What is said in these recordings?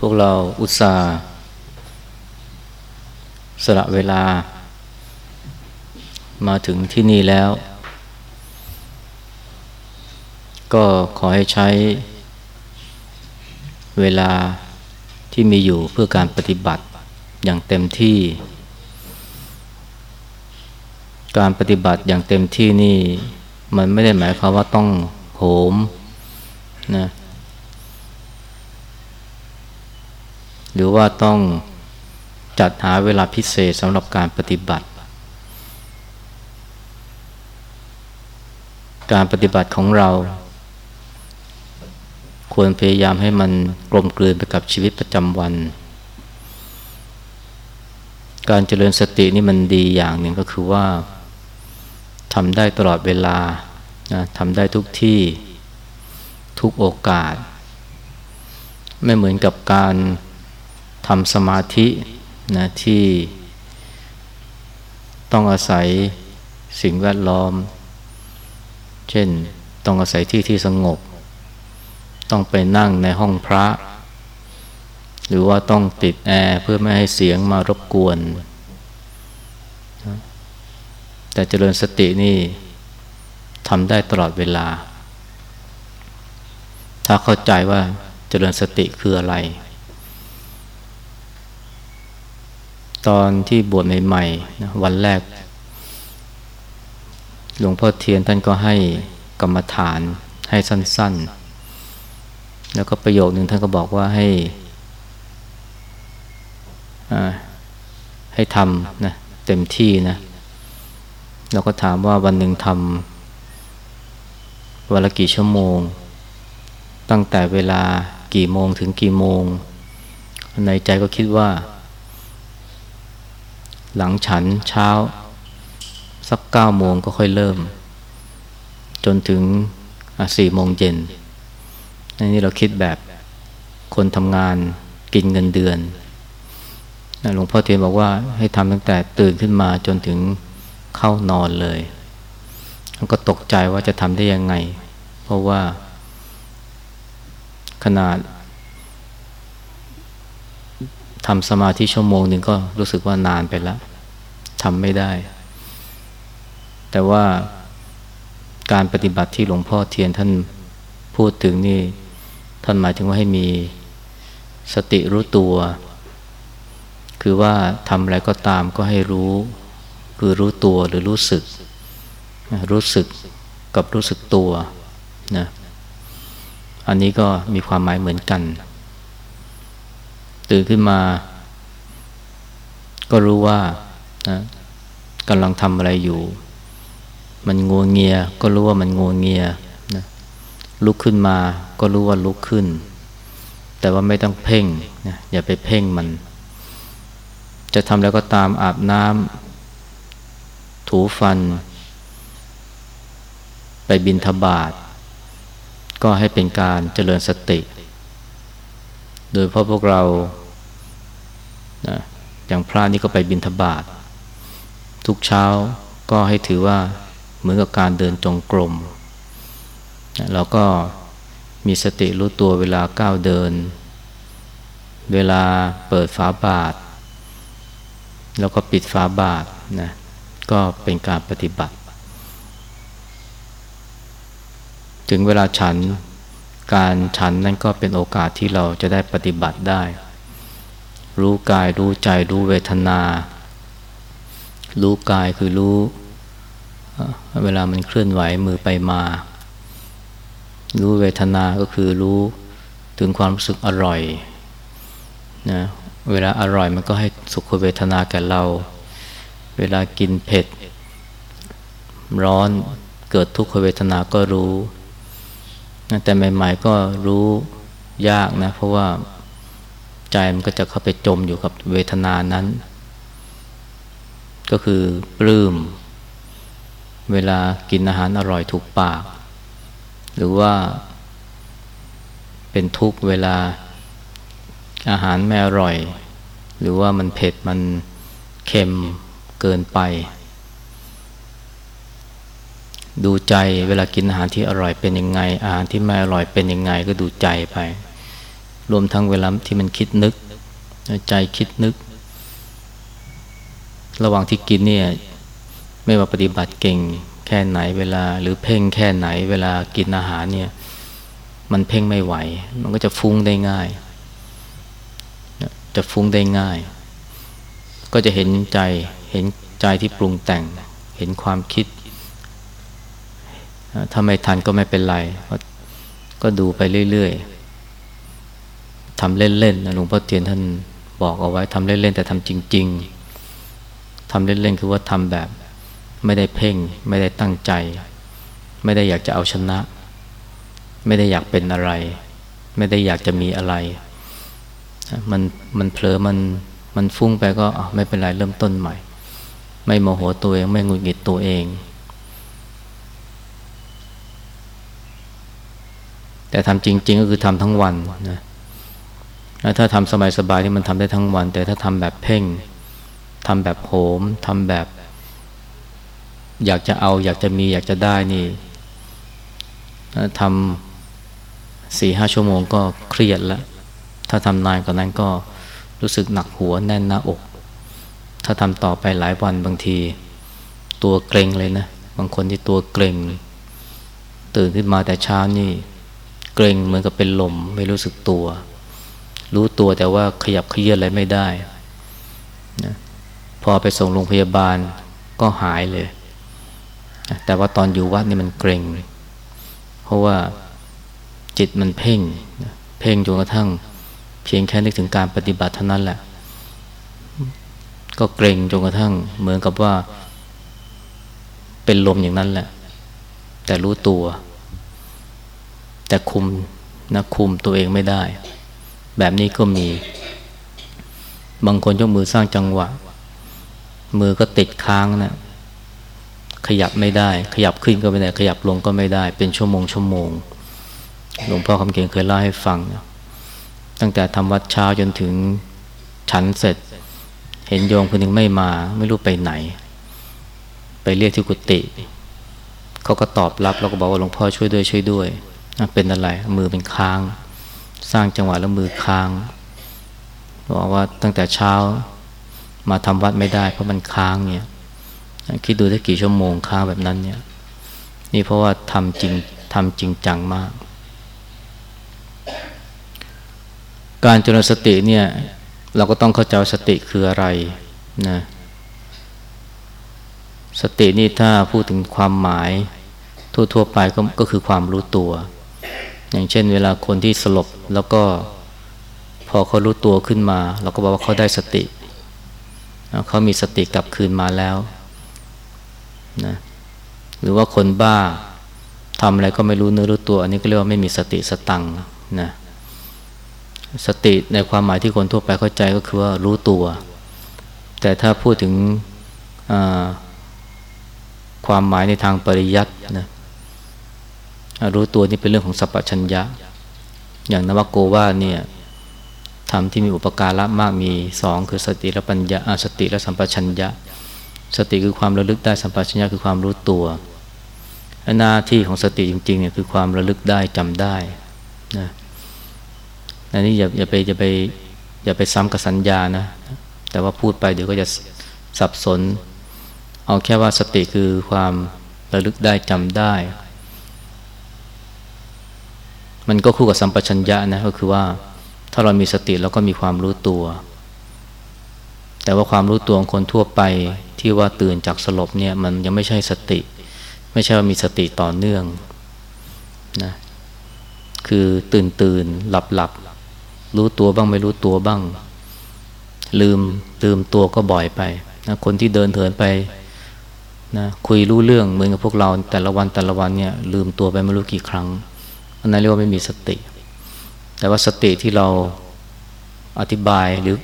พวกเราอุตส่าห์สละเวลา มาถึงที่นี่แล้ว ก็ขอให้ใช้เวลาที่มีอยู่เพื่อการปฏิบัติอย่างเต็มที่ การปฏิบัติอย่างเต็มที่นี่ มันไม่ได้หมายความว่าต้องโหมนะ หรือว่าต้องจัดหาเวลาพิเศษสำหรับการปฏิบัติ การปฏิบัติของเรา ควรพยายามให้มันกลมกลืนไปกับชีวิตประจำวัน การเจริญสตินี่มันดีอย่างหนึ่งก็คือว่าทำได้ตลอดเวลานะทำได้ทุกที่ทุกโอกาส ไม่เหมือนกับการ ทำสมาธินะที่ต้องอาศัยสิ่งแวดล้อม เช่นต้องอาศัยที่ที่สงบ ต้องไปนั่งในห้องพระ หรือว่าต้องติดแอร์เพื่อไม่ให้เสียงมารบกวน แต่เจริญสตินี่ทำได้ตลอดเวลา ถ้าเข้าใจว่าเจริญสติคืออะไร ตอนที่บวชใหม่ๆนะวันแรก หลวงพ่อเทียนท่านก็ให้กรรมฐานให้สั้น ๆ แล้วก็ประโยคหนึ่งท่านก็บอกว่าให้ให้ทำนะเต็มที่นะแล้วก็ถามว่าวันหนึ่งทำวันละกี่ชั่วโมง ตั้งแต่เวลากี่โมงถึงกี่โมง ในใจก็คิดว่า หลังฉันเช้า สักเก้าโมงก็ค่อยเริ่ม จนถึงสี่โมงเย็นอันนี้เราคิดแบบคนทำงานกินเงินเดือนหลวงพ่อเทียนบอกว่าให้ทำตั้งแต่ตื่นขึ้นมาจนถึงเข้านอนเลยก็ตกใจว่าจะทำได้ยังไง เพราะว่าขนาด ทำสมาธิชั่วโมงหนึ่งก็รู้สึกว่านานไปแล้วทำไม่ได้ แต่ว่าการปฏิบัติที่หลวงพ่อเทียนท่านพูดถึงนี่ ท่านหมายถึงว่าให้มีสติรู้ตัว คือว่าทำอะไรก็ตามก็ให้รู้คือรู้ตัวหรือรู้สึก รู้สึกกับรู้สึกตัวนะอันนี้ก็มีความหมายเหมือนกัน ตื่นขึ้นมา ก็รู้ว่านะกำลังทำอะไรอยู่ มันงัวงเงีย ก็รู้ว่ามันงัวงเงียนะลุกขึ้นมา ก็รู้ว่าลุกขึ้น แต่ว่าไม่ต้องเพ่งนะอย่าไปเพ่งมัน จะทำแล้วก็ตามอาบน้ำถูฟัน ไปบินทบาทก็ให้เป็นการเจริญสติ โดยเพราะพวกเรา อย่างพระนี่ก็ไปบินทบาททุกเช้าก็ให้ถือว่าเหมือนกับการเดินจงกรมเราก็มีสติรู้ตัวเวลาก้าวเดิน เวลาเปิดฝาบาท แล้วก็ปิดฝาบาทนะก็เป็นการปฏิบัติ ถึงเวลาฉันการฉันนั่นก็เป็นโอกาสที่เราจะได้ปฏิบัติได้ รู้กายรู้ใจรู้เวทนา รู้กายคือรู้ เวลามันเคลื่อนไหวมือไปมา รู้เวทนาก็คือรู้ถึงความรู้สึกอร่อยนะเวลาอร่อยมันก็ให้สุขเวทนาแก่เรา เวลากินเผ็ด ร้อนเกิดทุกขเวทนาก็รู้แต่ใหม่ ๆ ก็รู้ยากนะ เพราะว่า ใจมันก็จะเข้าไปจมอยู่กับเวทนานั้น ก็คือปลื้ม เวลากินอาหารอร่อยถูกปาก หรือว่าเป็นทุกข์เวลาอาหารไม่อร่อย หรือว่ามันเผ็ดมันเค็มเกินไป ดูใจเวลากินอาหารที่อร่อยเป็นยังไง อาหารที่ไม่อร่อยเป็นยังไงก็ดูใจไป รวมทั้งเวลาที่มันคิดนึก ใจคิดนึก ระหว่างที่กินเนี่ยไม่ว่าปฏิบัติเก่งแค่ไหนเวลา หรือเพ่งแค่ไหนเวลากินอาหารเนี่ยมันเพ่งไม่ไหว มันก็จะฟุ้งได้ง่าย จะฟุ้งได้ง่าย ก็จะเห็นใจเห็นใจที่ปรุงแต่ง เห็นความคิดถ้าไม่ทันก็ไม่เป็นไร ก็ดูไปเรื่อยๆ ทำเล่นๆนะหลวงพ่อเทียนท่านบอกเอาไว้ทำเล่นๆแต่ทำจริง ๆทำเล่นๆคือว่าทำแบบไม่ได้เพ่ง ไม่ได้ตั้งใจ ไม่ได้อยากจะเอาชนะ ไม่ได้อยากเป็นอะไร ไม่ได้อยากจะมีอะไร มันมันเผลอมันมันฟุ้งไปก็ไม่เป็นไรเริ่มต้นใหม่ ไม่โมโหตัวเองไม่งุดหงิดตัวเอง แต่ทำจริง ๆ ก็คือทำทั้งวันนะ ถ้าทำสบายๆที่มันทำได้ทั้งวัน แต่ถ้าทำแบบเพ่งทำแบบโหมทำแบบ อยากจะเอา อยากจะมี อยากจะได้นี่ทำสี่ห้าชั่วโมงก็เครียดแล้ว ถ้าทำนานกว่านั้นก็รู้สึกหนักหัวแน่นหน้าอก ถ้าทำต่อไปหลายวันบางที ตัวเกรงเลยนะ บางคนที่ตัวเกรงตื่นขึ้นมาแต่เช้านี่ เกรงเหมือนกับเป็นลมไม่รู้สึกตัว รู้ตัวแต่ว่าขยับเขยื้อนอะไรไม่ได้นะพอไปส่งโรงพยาบาลก็หายเลยแต่ว่าตอนอยู่วัดนี่มันเกรง เพราะว่าจิตมันเพ่งเพ่งจนกระทั่ง เพียงแค่นึกถึงการปฏิบัติเท่านั้นแหละ ก็เกรงจนกระทั่งเหมือนกับว่า เป็นลมอย่างนั้นแหละ แต่รู้ตัว แต่คุมนะคุมตัวเองไม่ได้ แบบนี้ก็มี บางคนยกมือสร้างจังหวะ มือก็ติดค้างนะขยับไม่ได้ ขยับขึ้นก็ไม่ได้ ขยับลงก็ไม่ได้ เป็นชั่วโมงชั่วโมง หลวงพ่อคำเก่งเคยเล่าให้ฟัง ตั้งแต่ทำวัดเช้าจนถึงฉันเสร็จ เห็นโยมคนหนึ่งไม่มา ไม่รู้ไปไหน ไปเรียกที่กุฏิเขาก็ตอบรับแล้วก็บอกว่าหลวงพ่อช่วยด้วยช่วยด้วย เป็นอะไร มือเป็นค้าง สร้างจังหวะแล้วมือค้างบอกว่าตั้งแต่เช้ามาทำวัดไม่ได้เพราะมันค้างเนี่ยคิดดูได้กี่ชั่วโมงค้างแบบนั้นเนี่ย นี่เพราะว่าทำจริงทำจริงจังมาก การจนสติเนี่ยเราก็ต้องเข้าใจสติคืออะไรนะสตินี่ถ้าพูดถึงความหมายทั่วๆไปก็ก็คือความรู้ตัว อย่างเช่น เวลาคนที่สลบแล้วก็พอเขารู้ตัวขึ้นมา เราก็บอกว่าเขาได้สติ เขามีสติกลับคืนมาแล้วนะหรือว่าคนบ้าทำอะไรก็ไม่รู้เนื้อรู้ตัว อันนี้ก็เรียกว่าไม่มีสติสตังนะสติในความหมายที่คนทั่วไปเข้าใจก็คือว่ารู้ตัว แต่ถ้าพูดถึงความหมายในทางปริยัตินะ รู้ตัวนี่เป็นเรื่องของสัพพัญญะ อย่างนวโกว่าเนี่ยทำที่มีอุปการะมากมีสองคือสติและปัญญาสติและสัมปชัญญะ สติคือความระลึกได้สัมปชัญญะคือความรู้ตัวหน้าที่ของสติจริงๆเนี่ยคือความระลึกได้จำได้นะอันนี้อย่าอย่าไปอย่าไปอย่าไปซ้ำกับสัญญานะ แต่ว่าพูดไปเดี๋ยวก็จะสับสน เอาแค่ว่าสติคือความระลึกได้จำได้ มันก็คู่กับสัมปชัญญะนะก็คือว่าถ้าเรามีสติเราก็มีความรู้ตัว แต่ว่าความรู้ตัวของคนทั่วไปที่ว่าตื่นจากสลบเนี่ยมันยังไม่ใช่สติ ไม่ใช่ว่ามีสติต่อเนื่องนะคือตื่นตื่นหลับหลับรู้ตัวบ้างไม่รู้ตัวบ้าง ลืมลืมตัวก็บ่อยไปนะคนที่เดินเถินไปนะคุยรู้เรื่องเหมือนกับพวกเราแต่ละวันแต่ละวันเนี่ยลืมตัวไปไม่รู้กี่ครั้ง อันนั้นเรียกว่าไม่มีสติ แต่ว่าสติที่เราอธิบายหรือ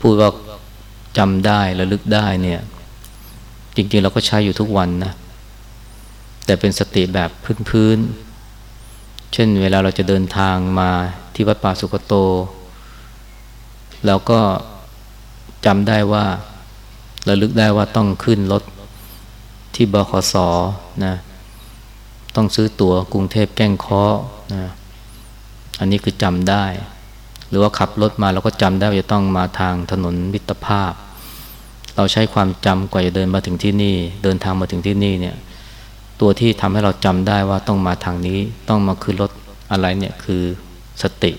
พูดว่าจำได้ระลึกได้เนี่ย จริงๆเราก็ใช้อยู่ทุกวันนะแต่เป็นสติแบบพื้นๆเช่นเวลาเราจะเดินทางมาที่วัดป่าสุกโต เราก็จำได้ว่าระลึกได้ว่าต้องขึ้นรถที่บขสนะ ต้องซื้อตั๋วกรุงเทพแก้งเคาะนะอันนี้คือจำได้ หรือว่าขับรถมาเราก็จำได้ว่าจะต้องมาทางถนนมิตรภาพ เราใช้ความจำกว่าจะเดินมาถึงที่นี่ เดินทางมาถึงที่นี่เนี่ย ตัวที่ทำให้เราจำได้ว่าต้องมาทางนี้ ต้องมาคือรถอะไรเนี่ยคือสติ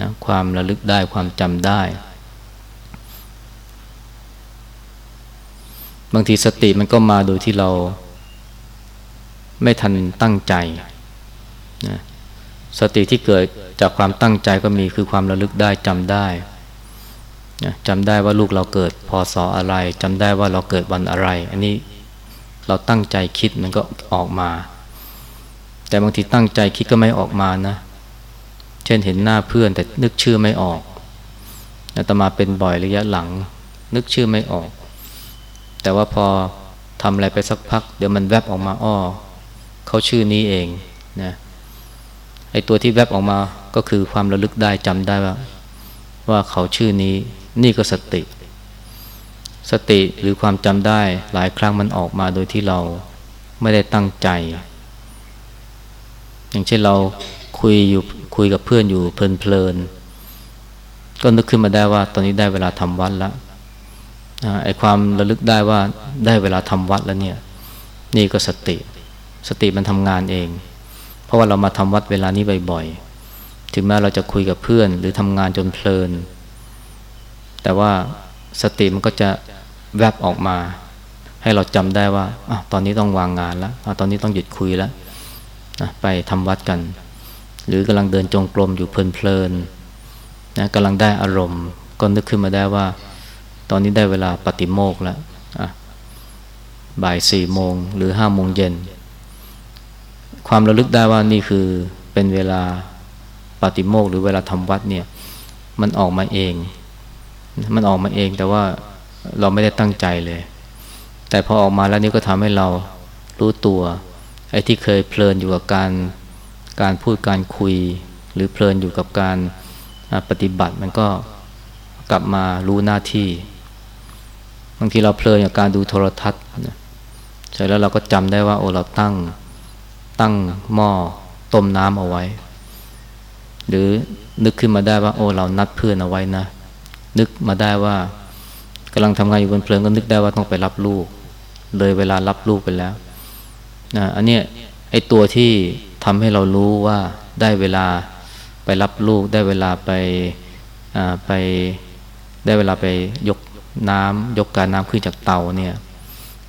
นะความระลึกได้ความจำได้ บางทีสติมันก็มาโดยที่เรา ไม่ทันตั้งใจนะสติที่เกิดจากความตั้งใจก็มีคือความระลึกได้จำได้นะจำได้ว่าลูกเราเกิดพศออะไรจำได้ว่าเราเกิดวันอะไร อันนี้เราตั้งใจคิดมันก็ออกมา แต่บางทีตั้งใจคิดก็ไม่ออกมานะ เช่นเห็นหน้าเพื่อนแต่นึกชื่อไม่ออกอาตมาเป็นบ่อยระยะหลัง นึกชื่อไม่ออก แต่ว่าพอทำอะไรไปสักพัก เดี๋ยวมันแวบออกมาอ้อ เขาชื่อนี้เองนะไอตัวที่แวบออกมาก็คือความระลึกได้จำได้ว่า ว่าเขาชื่อนี้นี่ก็สติ สติหรือความจำได้หลายครั้งมันออกมาโดยที่เราไม่ได้ตั้งใจ อย่างเช่นเราคุยอยู่คุยกับเพื่อนอยู่เพลินๆก็นึกขึ้นมาได้ว่า ตอนนี้ได้เวลาทำวัดแล้วไอความระลึกได้ว่าได้เวลาทำวัดแล้วเนี่ย นี่ก็สติ สติมันทำงานเอง เพราะว่าเรามาทำวัดเวลานี้บ่อยๆ ถึงแม้เราจะคุยกับเพื่อน หรือทำงานจนเพลิน แต่ว่าสติมันก็จะแวบออกมา ให้เราจำได้ว่าอตอนนี้ต้องวางงานแล้วอตอนนี้ต้องหยุดคุยแล้วนะไปทำวัดกัน หรือกำลังเดินจงกรมอยู่เพลินๆนะกำลังได้อารมณ์ ก็นึกขึ้นมาได้ว่า ตอนนี้ได้เวลาปฏิโมกแล้วบ่ายสี่โมงหรือห้าโมงเย็น ความระลึกได้ว่านี่คือเป็นเวลาปฏิโมกหรือเวลาทำวัดเนี่ย มันออกมาเอง มันออกมาเองแต่ว่าเราไม่ได้ตั้งใจเลย แต่พอออกมาแล้วนี่ก็ทำให้เรารู้ตัว ไอ้ที่เคยเพลินอยู่กับการการพูดการคุย หรือเพลินอยู่กับการปฏิบัติมันก็กลับมารู้หน้าที่บางทีเราเพลินกับการดูโทรทัศน์ใช่แล้วเราก็จำได้ว่าโอ้เราตั้ง ตั้งหม้อต้มน้ำเอาไว้ หรือนึกขึ้นมาได้ว่า โอ้เรานัดเพื่อนเอาไว้นะ นึกมาได้ว่ากำลังทำงานอยู่บนเพลิงก็นึกได้ว่าต้องไปรับลูก เลยเวลารับลูกไปแล้วนะอันนี้ไอตัวที่ทำให้เรารู้ว่าได้เวลาไปรับลูก ได้เวลาไปไปได้เวลาไปยกน้ำยกการน้ำขึ้นจากเตาเนี่ย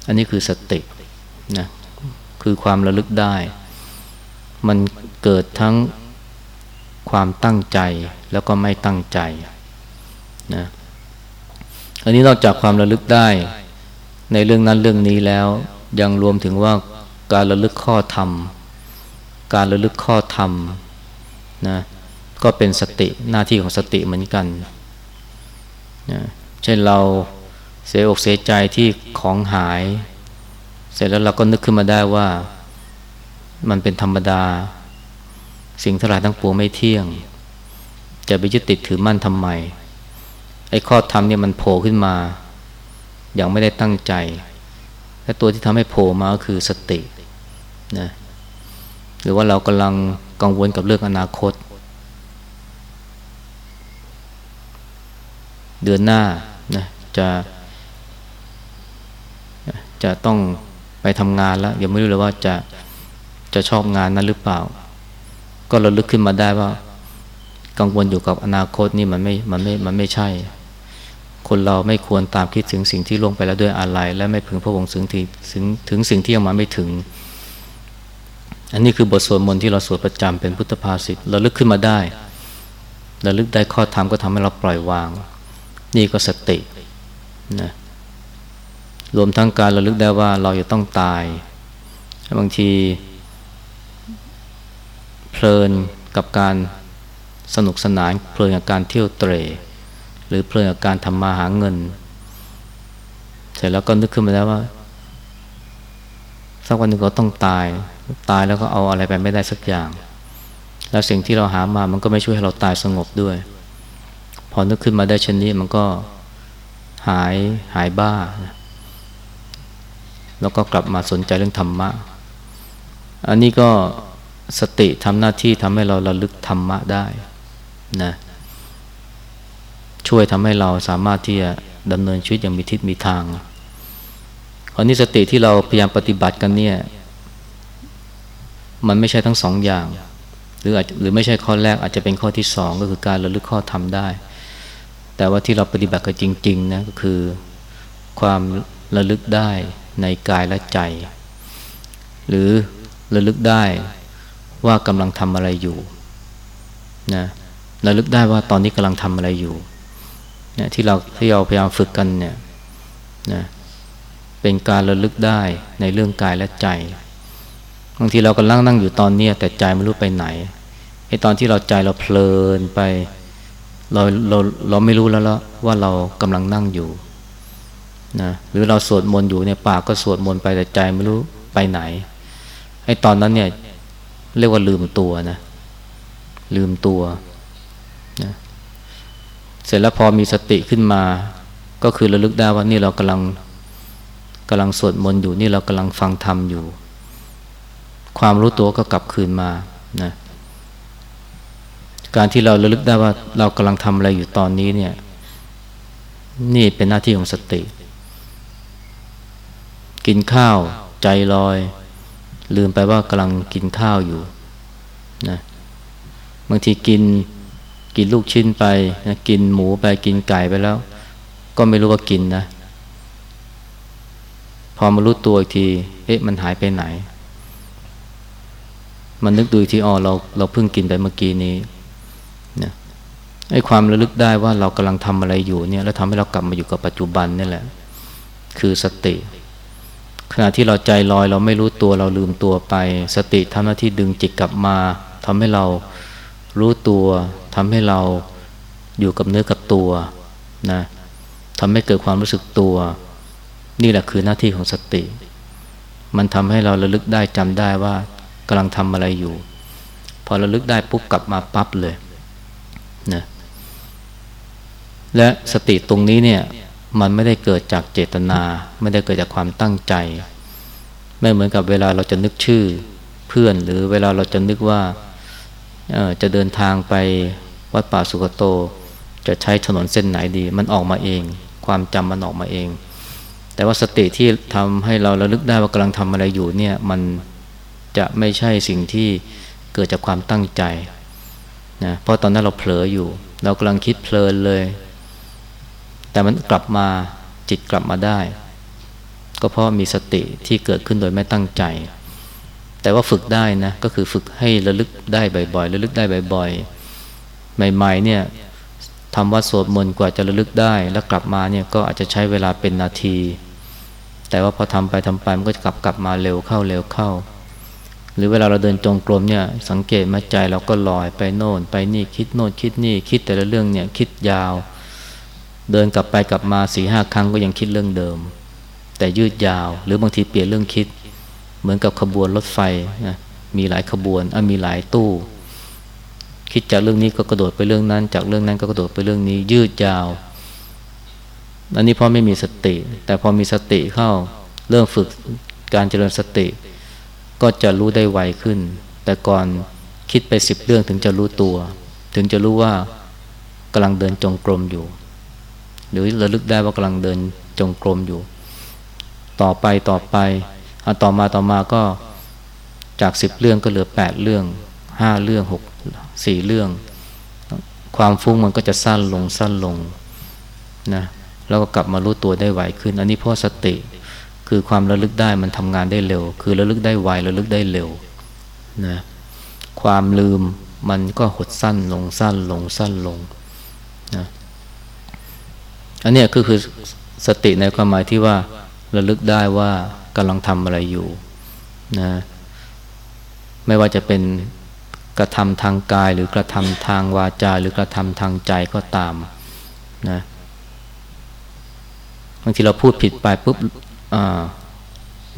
อันนี้คือสตินะ คือความระลึกได้ มันเกิดทั้งความตั้งใจแล้วก็ไม่ตั้งใจนะอันนี้นอกจากความระลึกได้ ในเรื่องนั้นเรื่องนี้แล้ว ยังรวมถึงว่าการระลึกข้อธรรม การระลึกข้อธรรมนะก็เป็นสติหน้าที่ของสติเหมือนกันนะเช่นเราเสียอกเสียใจที่ของหาย เสร็จแล้วเราก็นึกขึ้นมาได้ว่ามันเป็นธรรมดา สิ่งทั้งหลายทั้งปวงไม่เที่ยง จะไปยึดติดถือมั่นทำไม ไอ้ข้อธรรมเนี่ยมันโผล่ขึ้นมา อย่างไม่ได้ตั้งใจ และตัวที่ทำให้โผล่มาก็คือสตินะหรือว่าเรากำลังกังวลกับเรื่องอนาคต เดือนหน้านะจะจะต้อง ไปทำงานแล้วยังไม่รู้เลยว่าจะจะชอบงานนั้นหรือเปล่า ก็ระลึกขึ้นมาได้ว่า กังวลอยู่กับอนาคตนี่มันไม่มันไม่มันไม่ใช่ คนเราไม่ควรตามคิดถึงสิ่งที่ล่วงไปแล้วด้วยอะไร และไม่พึงพระวงถึงที่ถึงถึงสิ่งที่ยังมาไม่ถึง อันนี้คือบทสวดมนต์ที่เราสวดประจำเป็นพุทธภาษิตระลึกขึ้นมาได้ระลึกได้ข้อธรรมก็ทำให้เราปล่อยวาง นี่ก็สตินะ รวมทั้งการระลึกได้ว่าเราจะต้องตาย บางทีเพลินกับการสนุกสนานเพลินกับการเที่ยวเตรหรือเพลินกับการทำมาหาเงิน เสร็จแล้วก็นึกขึ้นมาแล้วว่าสักวันหนึ่งเราต้องตาย ตายแล้วก็เอาอะไรไปไม่ได้สักอย่าง แล้วสิ่งที่เราหามามันก็ไม่ช่วยให้เราตายสงบด้วย พอนึกขึ้นมาได้เช่นนี้มันก็หายหายบ้านะ แล้วก็กลับมาสนใจเรื่องธรรมะ อันนี้ก็สติทำหน้าที่ทำให้เราระลึกธรรมะได้นะช่วยทำให้เราสามารถที่จะดำเนินชีวิตอย่างมีทิศมีทางอันนี้สติที่เราพยายามปฏิบัติกันเนี่ย มันไม่ใช่ทั้งสองอย่าง หรืออาจหรือไม่ใช่ข้อแรกอาจจะเป็นข้อที่สองก็คือการระลึกข้อทำได้ แต่ว่าที่เราปฏิบัติกันจริงๆนะก็คือความระลึกได้ ในกายและใจ หรือระลึกได้ว่ากำลังทำอะไรอยู่นะระลึกได้ว่าตอนนี้กำลังทำอะไรอยู่เนี่ยที่เราที่เราพยายามฝึกกันเนี่ยนะเป็นการระลึกได้ในเรื่องกายและใจบางทีเรากำลังนั่งอยู่ตอนนี้แต่ใจไม่รู้ไปไหนไอ้ตอนที่เราใจเราเพลินไปเราเราเราไม่รู้แล้วละว่าเรากำลังนั่งอยู่ นะหรือเราสวดมนต์อยู่เนี่ยปากก็สวดมนต์ไปแต่ใจไม่รู้ไปไหนไอ้ตอนนั้นเนี่ยเรียกว่าลืมตัวนะลืมตัวนะเสร็จแล้วพอมีสติขึ้นมา ก็คือระลึกได้ว่านี่เรากำลังกำลังสวดมนต์อยู่นี่เรากำลังฟังธรรมอยู่ ความรู้ตัวก็กลับคืนมานะการที่เราระลึกได้ว่าเรากำลังทำอะไรอยู่ตอนนี้เนี่ย นี่เป็นหน้าที่ของสติ กินข้าวใจลอย ลืมไปว่ากำลังกินข้าวอยู่นะบางทีกินกินลูกชิ้นไปนะกินหมูไปกินไก่ไปแล้ว ก็ไม่รู้ว่ากินนะ พอมารู้ตัวอีกที เอ๊ะมันหายไปไหน มันนึกดูทีอ๋อเราเราเพิ่งกินไปเมื่อกี้นี้นะไอ้ความระลึกได้ว่าเรากำลังทำอะไรอยู่เนี่ย แล้วทำให้เรากลับมาอยู่กับปัจจุบันนี่แหละ คือสติ ขณะที่เราใจลอยเราไม่รู้ตัวเราลืมตัวไป สติทำหน้าที่ดึงจิตกลับมาทำให้เรารู้ตัวทำให้เราอยู่กับเนื้อกับตัวนะทำให้เกิดความรู้สึกตัว นี่แหละคือหน้าที่ของสติ มันทำให้เราระลึกได้จำได้ว่ากำลังทำอะไรอยู่ พอระลึกได้ปุ๊บกลับมาปั๊บเลยนะและสติตรงนี้เนี่ย มันไม่ได้เกิดจากเจตนา ไม่ได้เกิดจากความตั้งใจ ไม่เหมือนกับเวลาเราจะนึกชื่อเพื่อนหรือเวลาเราจะนึกว่าจะเดินทางไปวัดป่าสุกโต จะใช้ถนนเส้นไหนดี มันออกมาเอง ความจำมันออกมาเอง แต่ว่าสติที่ทำให้เราระลึกได้ว่ากำลังทำอะไรอยู่เนี่ยมันจะไม่ใช่สิ่งที่เกิดจากความตั้งใจนะเพราะตอนนั้นเราเผลออยู่ เรากำลังคิดเพลินเลย แต่มันกลับมาจิตกลับมาได้ ก็เพราะมีสติที่เกิดขึ้นโดยไม่ตั้งใจ แต่ว่าฝึกได้นะ ก็คือฝึกให้ระลึกได้บ่อยๆระลึกได้บ่อยๆใหม่ๆเนี่ยทำวัดสวดมนต์กว่าจะระลึกได้ แล้วกลับมาเนี่ยก็อาจจะใช้เวลาเป็นนาที แต่ว่าพอทำไปทำไปมันก็จะกลับกลับมาเร็วเข้าเร็วเข้า หรือเวลาเราเดินจงกรมเนี่ยสังเกตมาใจเราก็ลอยไปโน่น ไปนี่คิดโน่นคิดนี่คิดแต่ละเรื่องเนี่ยคิดยาว เดินกลับไปกลับมาสี่ห้าครั้งก็ยังคิดเรื่องเดิม แต่ยืดยาว หรือบางทีเปลี่ยนเรื่องคิด เหมือนกับขบวนรถไฟนะมีหลายขบวนมีหลายตู้ คิดจากเรื่องนี้ก็กระโดดไปเรื่องนั้น จากเรื่องนั้นก็กระโดดไปเรื่องนี้ ยืดยาวอันนี้พราะไม่มีสติ แต่พอมีสติเข้าเริ่มฝึกการเจริญสติ ก็จะรู้ได้ไวขึ้น แต่ก่อนคิดไปสิบเรื่องถึงจะรู้ตัว ถึงจะรู้ว่ากำลังเดินจงกรมอยู่ หรือระลึกได้ว่ากำลังเดินจงกรมอยู่ ต่อไปต่อไปต่อมาต่อมาก็จากสิบเรื่องก็เหลือแปดเรื่องห้าเรื่องหกสี่เรื่อง ความฟุ้งมันก็จะสั้นลงสั้นลงนะแล้วก็กลับมารู้ตัวได้ไวขึ้น อันนี้เพราะสติคือความระลึกได้มันทำงานได้เร็ว คือระลึกได้ไวระลึกได้เร็วนะความลืมมันก็หดสั้นลงสั้นลงสั้นลงนะ อันนี้ก็คือสติในความหมายที่ว่าระลึกได้ว่ากำลังทำอะไรอยู่นะไม่ว่าจะเป็นกระทำทางกายหรือกระทำทางวาจา หรือกระทำทางใจก็ตามนะบางทีเราพูดผิดไปปุ๊บ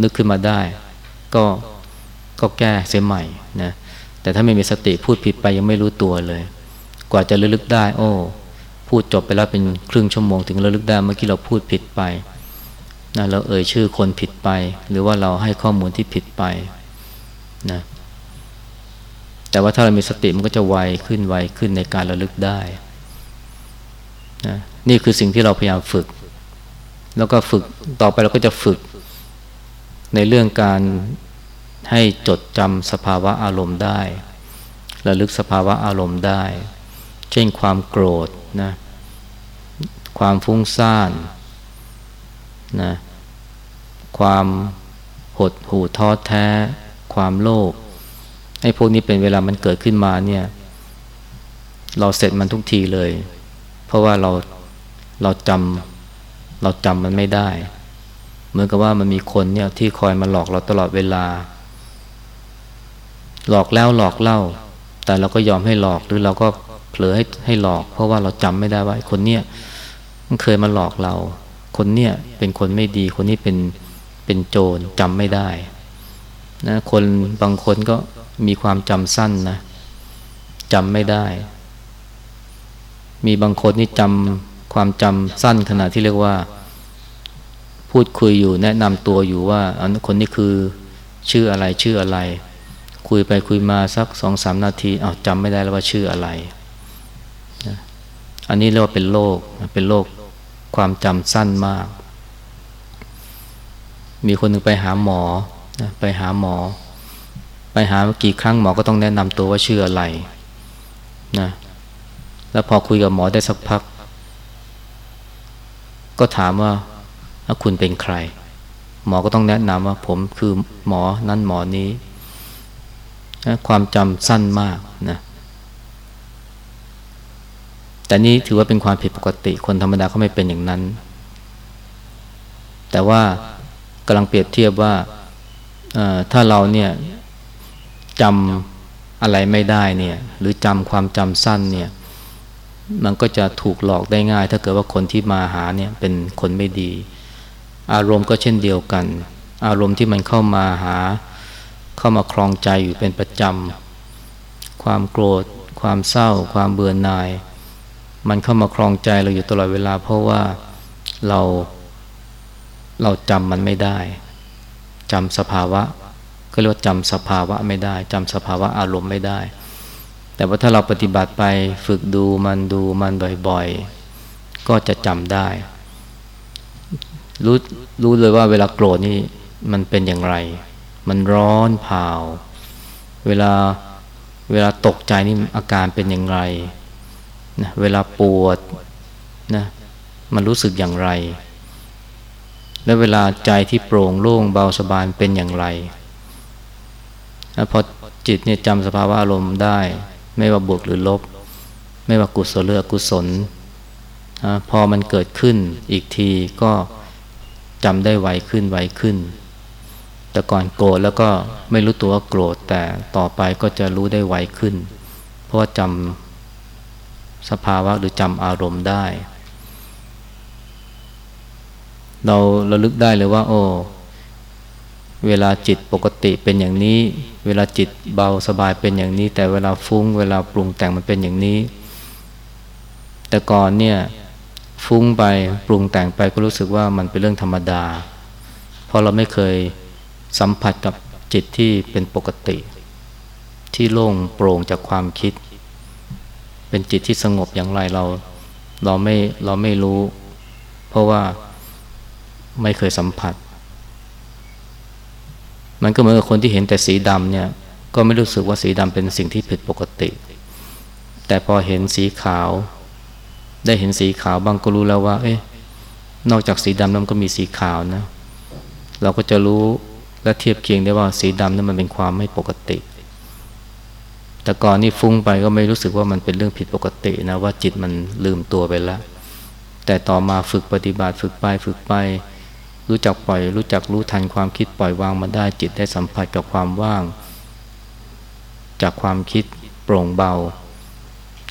นึกขึ้นมาได้ ก็ก็แก้เสียใหม่นะแต่ถ้าไม่มีสติพูดผิดไปยังไม่รู้ตัวเลย กว่าจะระลึกได้ โอ้ พูดจบไปแล้วเป็นครึ่งชั่วโมงถึงระลึกได้เมื่อกี้เราพูดผิดไปนะเราเอ่ยชื่อคนผิดไป หรือว่าเราให้ข้อมูลที่ผิดไปนะแต่ว่าถ้าเรามีสติมันก็จะไวขึ้นไวขึ้นในการระลึกได้นะนี่คือสิ่งที่เราพยายามฝึก แล้วก็ฝึกต่อไปเราก็จะฝึก ในเรื่องการให้จดจำสภาวะอารมณ์ได้ ระลึกสภาวะอารมณ์ได้ เช่นความโกรธนะความฟุ้งซ่านนะความหดหู่ท้อแท้ ความโลภไอ้พวกนี้เป็นเวลามันเกิดขึ้นมาเนี่ย เราเสร็จมันทุกทีเลย เพราะว่าเราเราจำเราจำมันไม่ได้ เหมือนกับว่ามันมีคนเนี่ยที่คอยมาหลอกเราตลอดเวลา หลอกแล้วหลอกเล่า แต่เราก็ยอมให้หลอกหรือเราก็ เผลอให้ให้หลอก เพราะว่าเราจำไม่ได้ว่าคนเนี้ยมันเคยมาหลอกเรา คนเนี้ยเป็นคนไม่ดี คนนี้เป็นเป็นโจรจำไม่ได้นะคนบางคนก็มีความจำสั้นนะจำไม่ได้ มีบางคนนี่จำความจำสั้นขนาดที่เรียกว่า พูดคุยอยู่แนะนำตัวอยู่ว่าอันคนนี้คือชื่ออะไรชื่ออะไร คุยไปคุยมาสักสองสามนาทีอ้าวจำไม่ได้แล้วว่าชื่ออะไร อันนี้เรียกว่าเป็นโรคเป็นโรคความจำสั้นมาก มีคนหนึ่งไปหาหมอนะไปหาหมอ ไปหากี่ครั้งหมอก็ต้องแนะนำตัวว่าชื่ออะไรนะแล้วพอคุยกับหมอได้สักพัก ก็ถามว่าคุณเป็นใคร หมอก็ต้องแนะนำว่าผมคือหมอนั่นหมอนี้ ความจำสั้นมากนะ แต่นี้ถือว่าเป็นความผิดปกติ คนธรรมดาเขาไม่เป็นอย่างนั้น แต่ว่ากำลังเปรียบเทียบว่าถ้าเราเนี่ยจำอะไรไม่ได้เนี่ย หรือจำความจำสั้นเนี่ย มันก็จะถูกหลอกได้ง่าย ถ้าเกิดว่าคนที่มาหาเนี่ยเป็นคนไม่ดี อารมณ์ก็เช่นเดียวกัน อารมณ์ที่มันเข้ามาหา เข้ามาคลองใจอยู่เป็นประจำความโกรธ ความเศร้า ความเบื่อหน่าย มันเข้ามาคลองใจเราอยู่ตลอดเวลา เพราะว่าเราเราจำมันไม่ได้จำสภาวะก็เรียกว่าจำสภาวะไม่ได้จำสภาวะอารมณ์ไม่ได้ แต่ว่าถ้าเราปฏิบัติไปฝึกดูมันดูมันบ่อยๆ ก็จะจำได้ รู้รู้เลยว่าเวลาโกรธนี่มันเป็นอย่างไร มันร้อนเผาเวลาเวลาตกใจนี่อาการเป็นอย่างไร นะเวลาปวดนะมันรู้สึกอย่างไร และเวลาใจที่โปร่งโล่งเบาสบายเป็นอย่างไรพอจิตเนี่ยจำสภาวะอารมณ์ได้ ไม่ว่าบวกหรือลบ ไม่ว่ากุศลหรืออกุศลพอมันเกิดขึ้นอีกทีก็จำได้ไวขึ้นไวขึ้น แต่ก่อนโกรธแล้วก็ไม่รู้ตัวว่าโกรธแต่ต่อไปก็จะรู้ได้ไวขึ้น เพราะว่าจำ สภาวะหรือจำอารมณ์ได้ เราระลึกได้เลยว่า โอ้เวลาจิตปกติเป็นอย่างนี้ เวลาจิตเบาสบายเป็นอย่างนี้ แต่เวลาฟุ้ง เวลาปรุงแต่งมันเป็นอย่างนี้ แต่ก่อนเนี่ยฟุ้งไปปรุงแต่งไปก็รู้สึกว่ามันเป็นเรื่องธรรมดา เพราะเราไม่เคยสัมผัสกับจิตที่เป็นปกติ ที่โล่งโปร่งจากความคิด เป็นจิตที่สงบอย่างไรเรา เราไม่เราไม่รู้ เพราะว่าไม่เคยสัมผัส มันก็เหมือนกับคนที่เห็นแต่สีดำเนี่ย ก็ไม่รู้สึกว่าสีดำเป็นสิ่งที่ผิดปกติ แต่พอเห็นสีขาว ได้เห็นสีขาวบางก็รู้แล้วว่า เอ๊ะนอกจากสีดำแล้วก็มีสีขาวนะ เราก็จะรู้และเทียบเคียงได้ว่าสีดำนั้นมันเป็นความไม่ปกติ แต่ก่อนนี่ฟุ้งไปก็ไม่รู้สึกว่ามันเป็นเรื่องผิดปกตินะว่าจิตมันลืมตัวไปแล้วแต่ต่อมาฝึกปฏิบัติฝึกไปฝึกไป รู้จักปล่อย รู้จักรู้ทันความคิดปล่อยวางมาได้จิตได้สัมผัสกับความว่าง จากความคิดโปร่งเบา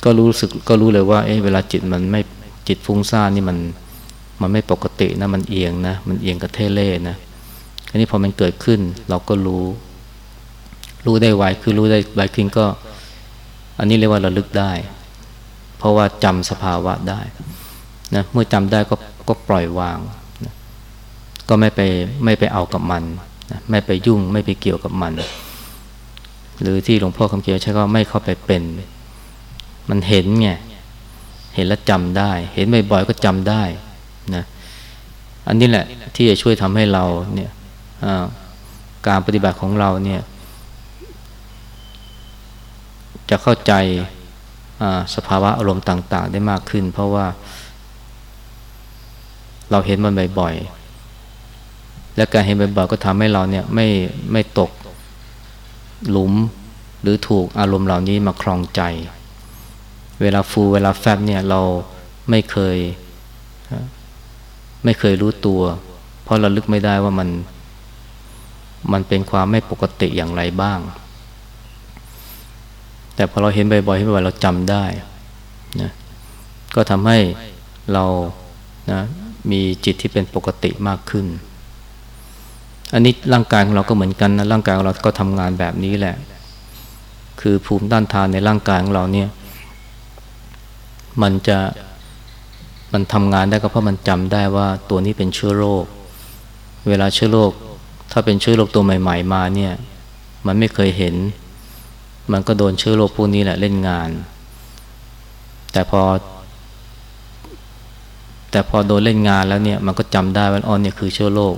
ก็รู้สึกก็รู้เลยว่าเอ๊ะเวลาจิตมันไม่จิตฟุ้งซ่านนี่มันมันไม่ปกตินะมันเอียงนะมันเอียงกระเทเล่นะอันนี้พอมันเกิดขึ้นเราก็รู้ รู้ได้ไวคือรู้ได้ไวขึ้นก็ อันนี้เรียกว่าระลึกได้ เพราะว่าจำสภาวะได้นะเมื่อจำได้ก็ก็ปล่อยวางก็ไม่ไปไม่ไปเอากับมันนะไม่ไปยุ่งไม่ไปเกี่ยวกับมัน หรือที่หลวงพ่อคำเขียวใช้ก็ไม่เข้าไปเป็น มันเห็นไงเห็นแล้วจำได้ เห็นบ่อยๆก็จำได้นะอันนี้แหละที่จะช่วยทำให้เราเนี่ยการปฏิบัติของเราเนี่ย จะเข้าใจสภาวะอารมณ์ต่าง ๆ ได้มากขึ้น เพราะว่า เราเห็นมันบ่อยๆ และการเห็นบ่อยๆก็ทำให้เราเนี่ยไม่ไม่ตกหลุมหรือถูกอารมณ์เหล่านี้มาครองใจ เวลาฟูเวลาแฟบเนี่ยเราไม่เคย ไม่เคยรู้ตัว เพราะเราลึกไม่ได้ว่ามัน มันเป็นความไม่ปกติอย่างไรบ้าง แต่พอเราเห็นบ่อยๆเห็นบ่อยๆเราจำได้นะก็ทำให้เรานะมีจิตที่เป็นปกติมากขึ้น อันนี้ร่างกายของเราก็เหมือนกันนะร่างกายของเราก็ทำงานแบบนี้แหละ คือภูมิต้านทานในร่างกายของเราเนี่ย มันจะมันทำงานได้ก็เพราะมันจำได้ว่าตัวนี้เป็นเชื้อโรค เวลาเชื้อโรคถ้าเป็นเชื้อโรคตัวใหม่ ๆ มาเนี่ย มันไม่เคยเห็น มันก็โดนเชื้อโรคพวกนี้แหละเล่นงาน แต่พอ แต่พอโดนเล่นงานแล้วเนี่ยมันก็จำได้ว่าอ๋อเนี่ยคือเชื้อโรค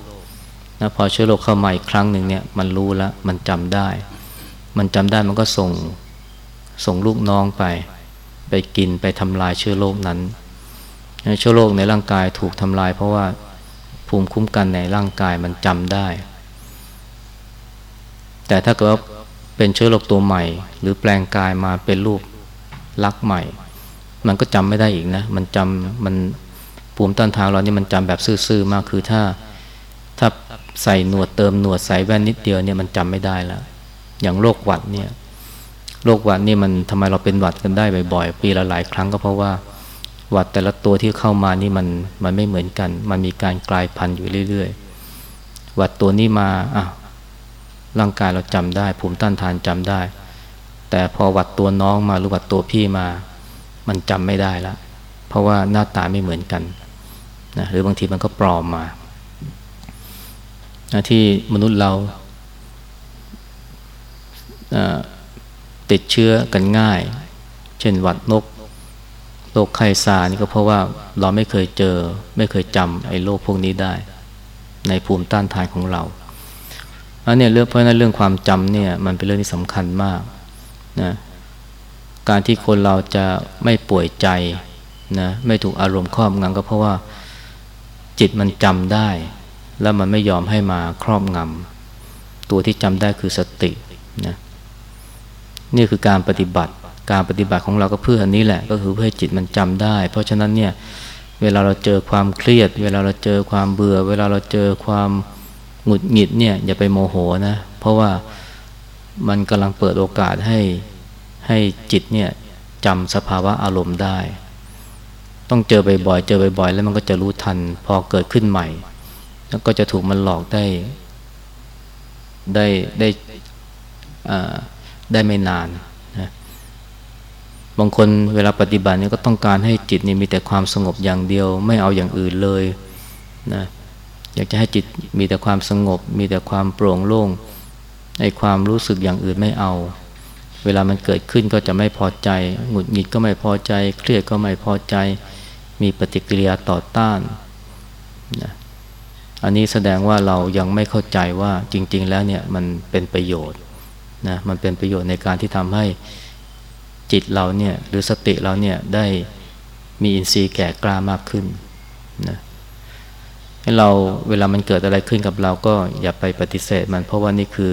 นะพอเชื้อโรคเข้ามาอีกครั้งหนึ่งเนี่ยมันรู้แล้วมันจำได้ มันจำได้มันก็ส่งส่งลูกน้องไป ไปกินไปทำลายเชื้อโรคนั้นเชื้อโรคในร่างกายถูกทำลาย เพราะว่าภูมิคุ้มกันในร่างกายมันจำได้ แต่ถ้าเกิด เป็นเชื้อโรคตัวใหม่ หรือแปลงกายมาเป็นรูปลักษ์ใหม่ มันก็จำไม่ได้อีกนะ มันจำมันภูมิต้านทานเรานี่มันจำแบบซื่อๆมากคือถ้าถ้าใส่หนวดเติมหนวดใส่แว่นนิดเดียวเนี่ยมันจำไม่ได้แล้ว อย่างโรคหวัดเนี่ยโรคหวัดนี่มันทำไมเราเป็นหวัดกันได้บ่อยๆ ปีละหลายครั้งก็เพราะว่าหวัดแต่ละตัวที่เข้ามานี่มันมันไม่เหมือนกัน มันมีการกลายพันธุ์อยู่เรื่อยๆหวัดตัวนี้มาอะ ร่างกายเราจำได้ ภูมิต้านทานจำได้ แต่พอวัดตัวน้องมาหรือวัดตัวพี่มา มันจำไม่ได้ล้วเพราะว่าหน้าตาไม่เหมือนกันนะหรือบางทีมันก็ปลอมมาที่มนุษย์เราติดเชื้อกันง่าย เช่นหวัดนกโรคไข้ซานี่ก็เพราะว่าเราไม่เคยเจอ ไม่เคยจำไอ้โรคพวกนี้ได้ ในภูมิต้านทานของเรา อันนี้เรื่องเพราะนั้นเรื่องความจำเนี่ยมันเป็นเรื่องที่สำคัญมากนะการที่คนเราจะไม่ป่วยใจนะไม่ถูกอารมณ์ครอบงำก็เพราะว่าจิตมันจำได้ แล้วมันไม่ยอมให้มาครอบงำตัวที่จำได้คือสตินะนี่คือการปฏิบัติการปฏิบัติของเราก็เพื่ออันนี้แหละก็คือเพื่อให้จิตมันจำได้ เพราะฉะนั้นเนี่ยเวลาเราเจอความเครียด เวลาเราเจอความเบื่อ เวลาเราเจอความ หงุดหงิดเนี่ยอย่าไปโมโหนะ เพราะว่ามันกำลังเปิดโอกาสให้ให้จิตเนี่ยจำสภาวะอารมณ์ได้ ต้องเจอบ่อยๆเจอบ่อยๆแล้วมันก็จะรู้ทัน พอเกิดขึ้นใหม่ แล้วก็จะถูกมันหลอกได้ได้ได้ได้ไม่นานนะบางคนเวลาปฏิบัติเนี่ยก็ต้องการให้จิตนี่มีแต่ความสงบอย่างเดียว ไม่เอาอย่างอื่นเลยนะ อยากจะให้จิตมีแต่ความสงบ มีแต่ความโปร่งโล่งไอ้ความรู้สึกอย่างอื่นไม่เอา เวลามันเกิดขึ้นก็จะไม่พอใจ หงุดหงิดก็ไม่พอใจ เครียดก็ไม่พอใจ มีปฏิกิริยาต่อต้านนะอันนี้แสดงว่าเรายังไม่เข้าใจว่าจริง ๆ แล้วเนี่ยมันเป็นประโยชน์นะมันเป็นประโยชน์ในการที่ทำให้จิตเราเนี่ยหรือสติเราเนี่ยได้มีอินทรีย์แก่กล้ามากขึ้นนะ ให้เราเวลามันเกิดอะไรขึ้นกับเราก็อย่าไปปฏิเสธมัน เพราะว่านี่คือ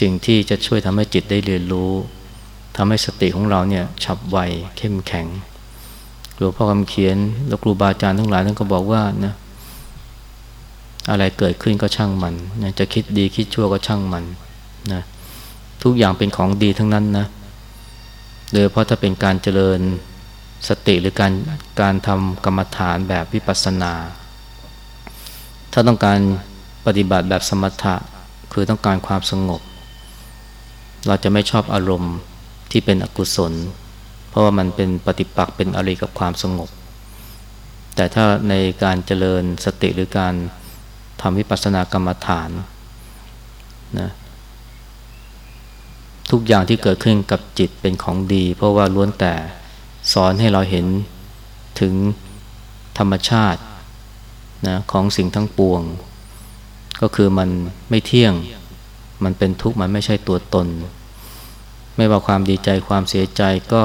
สิ่งที่จะช่วยทำให้จิตได้เรียนรู้ทำให้สติของเราเนี่ยฉับไวเข้มแข็งหลวงพ่อคำเขียนแล้วครูบาอาจารย์ทั้งหลายท่านก็บอกว่านะอะไรเกิดขึ้นก็ช่างมันนะจะคิดดีคิดชั่วก็ช่างมันนะทุกอย่างเป็นของดีทั้งนั้นนะโดยเพราะถ้าเป็นการเจริญสติหรือการการทำกรรมฐานแบบวิปัสสนา ถ้าต้องการปฏิบัติแบบสมถะคือต้องการความสงบ เราจะไม่ชอบอารมณ์ที่เป็นอกุศล เพราะว่ามันเป็นปฏิปักษ์เป็นอริกับความสงบ แต่ถ้าในการเจริญสติหรือการทำวิปัสสนากรรมฐานนะทุกอย่างที่เกิดขึ้นกับจิตเป็นของดี เพราะว่าล้วนแต่สอนให้เราเห็นถึงธรรมชาติ นะของสิ่งทั้งปวง ก็คือมันไม่เที่ยง มันเป็นทุกข์มันไม่ใช่ตัวตน ไม่ว่าความดีใจความเสียใจก็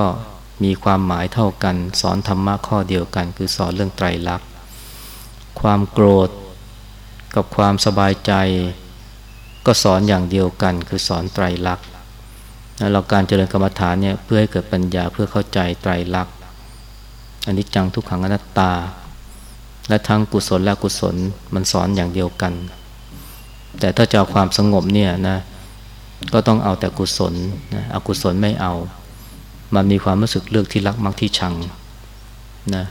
มีความหมายเท่ากัน สอนธรรมะข้อเดียวกัน คือสอนเรื่องไตรลักษณ์ความโกรธกับความสบายใจ ก็สอนอย่างเดียวกัน คือสอนไตรลักษณ์เราการเจริญกรรมฐานเนี่ยเพื่อให้เกิดปัญญาเพื่อเข้าใจไตรลักษณ์อันนี้จังทุกขังอนัตตา และทั้งกุศลและกุศลมันสอนอย่างเดียวกัน แต่ถ้าจะเอาความสงบเนี่ยนะก็ต้องเอาแต่กุศลนะอกุศลไม่เอา มันมีความรู้สึกเลือกที่รักมักที่ชังนะ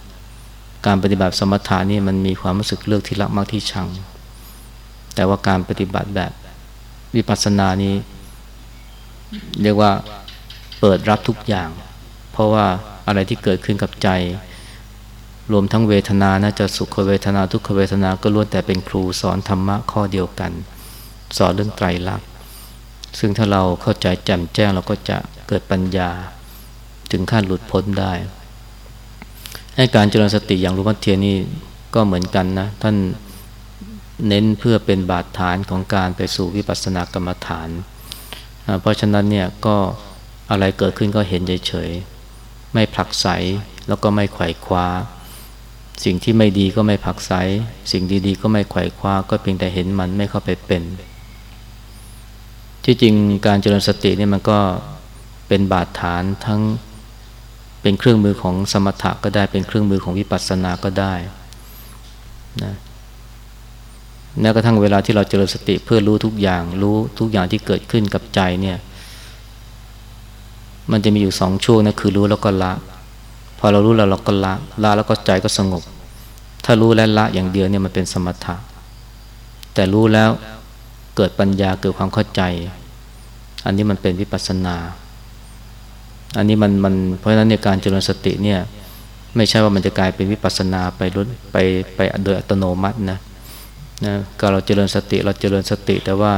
การปฏิบัติสมถานี่มันมีความรู้สึกเลือกที่รักมักที่ชัง แต่ว่าการปฏิบัติแบบวิปัสสนานี้ เรียกว่าเปิดรับทุกอย่าง เพราะว่าอะไรที่เกิดขึ้นกับใจ รวมทั้งเวทนานะจะสุขเวทนาทุกขเวทนาก็ล้วนแต่เป็นครูสอนธรรมะข้อเดียวกัน สอนเรื่องไตรลักษณ์ซึ่งถ้าเราเข้าใจแจ่มแจ้งเราก็จะเกิดปัญญา ถึงขั้นหลุดพ้นได้ ให้การเจริญสติอย่างรู้มัเทียนี่ก็เหมือนกันนะ ท่านเน้นเพื่อเป็นบาดฐานของการไปสู่วิปัสสนากรรมฐาน เพราะฉะนั้นเนี่ยก็อะไรเกิดขึ้นก็เห็นเฉยๆไม่ผลักไสแล้วก็ไม่ไขว่คว้า สิ่งที่ไม่ดีก็ไม่ผักไสสิ่งดีๆ ก็ไม่ไขว่คว้าก็เพียงแต่เห็นมันไม่เข้าไปเป็น ที่จริงการเจริญสตินี่มันก็เป็นบาดฐานทั้งเป็นเครื่องมือของสมถะก็ได้เป็นเครื่องมือของวิปัสสนาก็ได้นะแม้กระทั่งเวลาที่เราเจริญสติเพื่อรู้ทุกอย่าง รู้ทุกอย่างที่เกิดขึ้นกับใจเนี่ย มันจะมีอยู่สองช่วงนะคือรู้แล้วก็ละ พอเรารู้แล้วเราก็ละละแล้วก็ใจก็สงบ ถ้ารู้และละอย่างเดียวเนี่ยมันเป็นสมถะ แต่รู้แล้วเกิดปัญญาเกิดความเข้าใจ อันนี้มันเป็นวิปัสสนา อันนี้มันมันเพราะฉะนั้นในการเจริญสติเนี่ยไม่ใช่ว่ามันจะกลายเป็นวิปัสสนาไปรุไปไปโดยอัตโนมัตินะนะก็เราเจริญสติเราเจริญสติ แต่ว่า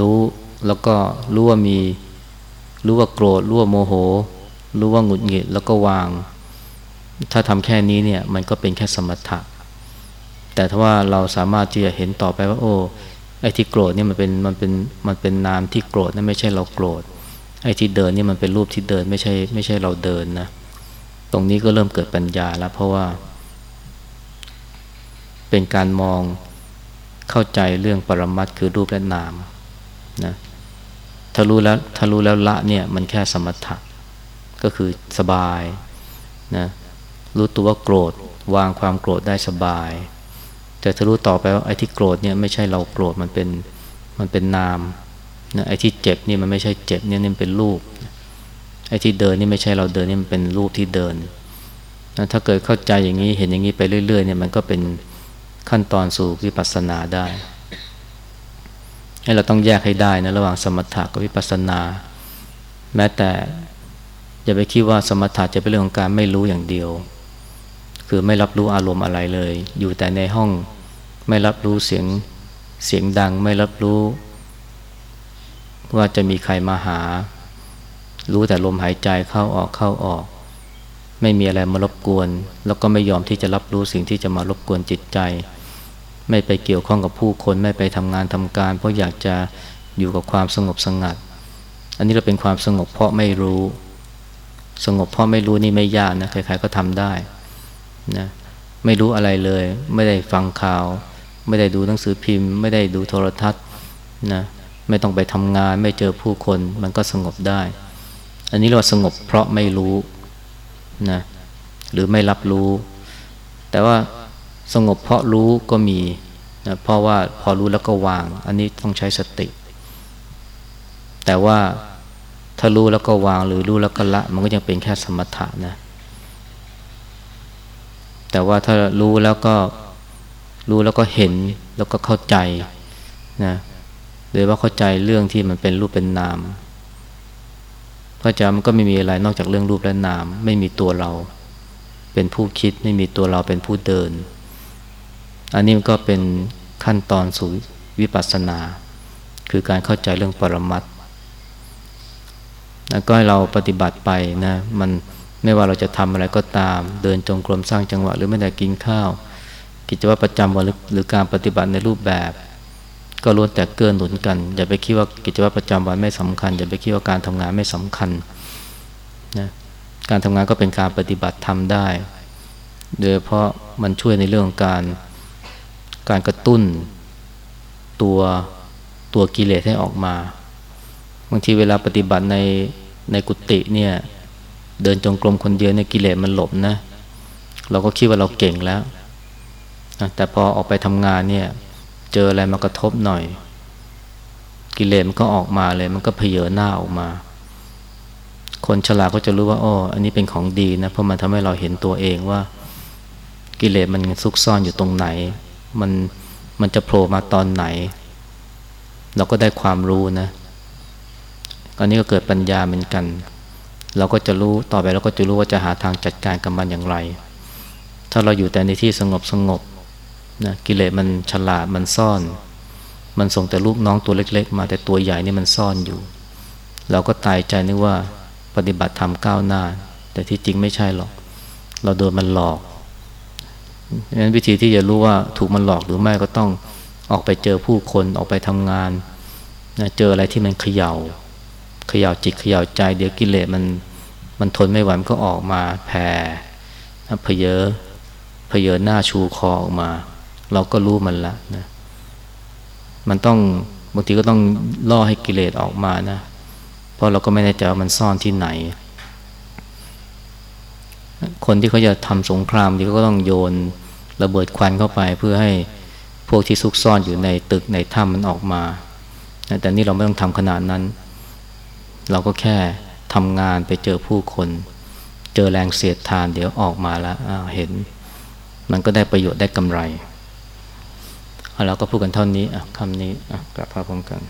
รู้แล้วก็รู้ว่ามีรู้ว่าโกรธรู้ว่าโมโห รู้ว่าหงุดหงิดแล้วก็วาง ถ้าทำแค่นี้เนี่ยมันก็เป็นแค่สมถะ แต่ถ้าว่าเราสามารถที่จะเห็นต่อไปว่า โอ้ไอ้ที่โกรธเนี่ยมันเป็นมันเป็นมันเป็นนามที่โกรธนั่นไม่ใช่เราโกรธไอ้ที่เดินเนี่ยมันเป็นรูปที่เดินไม่ใช่ไม่ใช่เราเดินนะตรงนี้ก็เริ่มเกิดปัญญาแล้วเพราะว่า เป็นการมองเข้าใจเรื่องปรมัตคือรูปและนามนะถ้ารู้แล้วถ้ารู้แล้วละเนี่ยมันแค่สมถะก็คือสบายนะ รู้ตัวว่าโกรธ วางความโกรธได้สบาย แต่ถ้ารู้ต่อไปว่าไอ้ที่โกรธเนี่ยไม่ใช่เราโกรธมันเป็นมันเป็นนามนะไอ้ที่เจ็บนี่มันไม่ใช่เจ็บเนี่ยนี่เป็นรูปไอ้ที่เดินนี่ไม่ใช่เราเดินนี่มันเป็นรูปที่เดินนะถ้าเกิดเข้าใจอย่างนี้เห็นอย่างนี้ไปเรื่อยๆเนี่ยมันก็เป็นขั้นตอนสู่วิปัสสนาได้ให้เราต้องแยกให้ได้นะระหว่างสมถะกับวิปัสสนา แม้แต่อย่าไปคิดว่าสมถะจะเป็นเรื่องของการไม่รู้อย่างเดียว คือไม่รับรู้อารมณ์อะไรเลย อยู่แต่ในห้องไม่รับรู้เสียงเสียงดังไม่รับรู้ ว่าจะมีใครมาหา รู้แต่ลมหายใจเข้าออกเข้าออก ไม่มีอะไรมารบกวน แล้วก็ไม่ยอมที่จะรับรู้สิ่งที่จะมารบกวนจิตใจ ไม่ไปเกี่ยวข้องกับผู้คนไม่ไปทำงานทำการ เพราะอยากจะอยู่กับความสงบสงัด อันนี้เราเป็นความสงบเพราะไม่รู้ สงบเพราะไม่รู้นี่ไม่ยากนะใครๆก็ทำได้ นะไม่รู้อะไรเลย ไม่ได้ฟังข่าว ไม่ได้ดูหนังสือพิมพ์ ไม่ได้ดูโทรทัศน์นะไม่ต้องไปทำงาน ไม่เจอผู้คนมันก็สงบได้ อันนี้เราสงบเพราะไม่รู้นะหรือไม่รับรู้ แต่ว่าสงบเพราะรู้ก็มีนะเพราะว่าพอรู้แล้วก็วาง อันนี้ต้องใช้สติ แต่ว่าถ้ารู้แล้วก็วางหรือรู้แล้วก็ละ มันก็ยังเป็นแค่สมถะนะ แต่ว่าถ้ารู้แล้วก็รู้แล้วก็เห็นแล้วก็เข้าใจนะหรือว่าเข้าใจเรื่องที่มันเป็นรูปเป็นนามพระจามันก็ไม่มีอะไรนอกจากเรื่องรูปและนาม ไม่มีตัวเรา เป็นผู้คิดไม่มีตัวเราเป็นผู้เดิน อันนี้มันก็เป็นขั้นตอนสู่วิปัสสนา คือการเข้าใจเรื่องปรมัตแล้วก็ให้เราปฏิบัติไปนะมัน ไม่ว่าเราจะทำอะไรก็ตาม เดินจงกรมสร้างจังหวะ หรือไม่แต่กินข้าว กิจวัตรประจำวันหรือการปฏิบัติในรูปแบบ ก็ล้วนแต่เกื้อหนุนกัน อย่าไปคิดว่ากิจวัตรประจำวันไม่สำคัญ อย่าไปคิดว่าการทำงานไม่สำคัญนะการทำงานก็เป็นการปฏิบัติทำได้ โดยเพราะมันช่วยในเรื่องของการการกระตุ้นตัวตัวกิเลสให้ออกมา บางทีเวลาปฏิบัติในในกุฏิเนี่ย เดินจงกรมคนเดียวเนี่ยกิเลสมันหลบนะ เราก็คิดว่าเราเก่งแล้ว แต่พอออกไปทำงานเนี่ย เจออะไรมากระทบหน่อย กิเลสมันก็ออกมาเลย มันก็เพเยอหน้าออกมา คนฉลาดก็จะรู้ว่าอ๋ออันนี้เป็นของดีนะ เพราะมันทำให้เราเห็นตัวเองว่า กิเลสมันซุกซ่อนอยู่ตรงไหน มันมันจะโผล่มาตอนไหน เราก็ได้ความรู้นะอันนี้ก็เกิดปัญญาเหมือนกัน เราก็จะรู้ต่อไปเราก็จะรู้ว่าจะหาทางจัดการกับมันอย่างไร ถ้าเราอยู่แต่ในที่สงบสงบนะกิเลสมันฉลาดมันซ่อน มันส่งแต่ลูกน้องตัวเล็ก ๆ มาแต่ตัวใหญ่นี่มันซ่อนอยู่ เราก็ตายใจนึกว่าปฏิบัติธรรมก้าวหน้า แต่ที่จริงไม่ใช่หรอก เราโดนมันหลอกดังนั้นวิธีที่จะรู้ว่าถูกมันหลอกหรือไม่ก็ต้องออกไปเจอผู้คนออกไปทำงานนะเจออะไรที่มันเขยา่า เขย่าจิตเขย่าใจ เดี๋ยวกิเลสมันมันทนไม่ไหวมันก็ออกมาแผ่เพเยอเพเยอหน้าชูคอออกมา เราก็รู้มันละนะมันต้องบางทีก็ต้องล่อให้กิเลสออกมานะ เพราะเราก็ไม่แน่ใจว่ามันซ่อนที่ไหน คนที่เขาจะทำสงครามที่เขาก็ต้องโยนระเบิดควันเข้าไปเพื่อให้พวกที่ซุกซ่อนอยู่ในตึกในถ้ำมันออกมา แต่นี่เราไม่ต้องทำขนาดนั้น เราก็แค่ทำงานไปเจอผู้คน เจอแรงเสียดทานเดี๋ยวออกมาแล้วเห็น มันก็ได้ประโยชน์ได้กำไรเราก็พูดกันเท่านี้คำนี้กลับพาพร้อมกัน